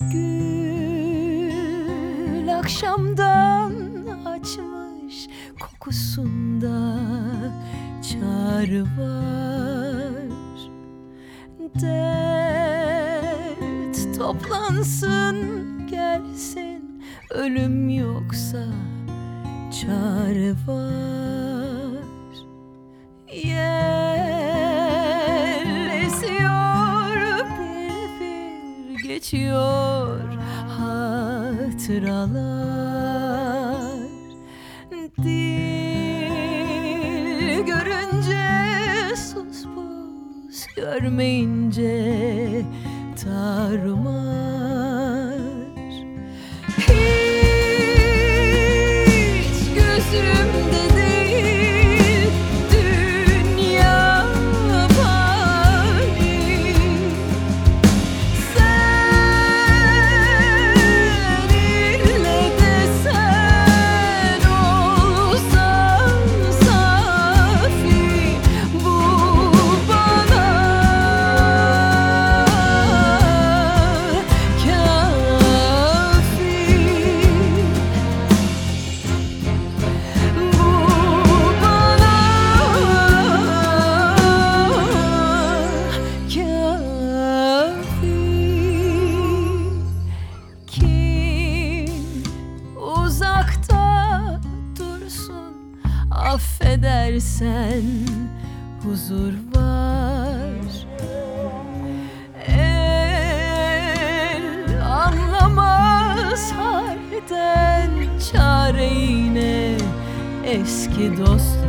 Gül akşamdan açmış kokusunda çağrı var. Dert toplansın gelsin ölüm yoksa çare var. Yel esiyor bir bir geçiyor hatıralar. Dil görünce sus pus görmeyince tarumar affedersen huzur var. El anlamaz halden çare yine eski dostlar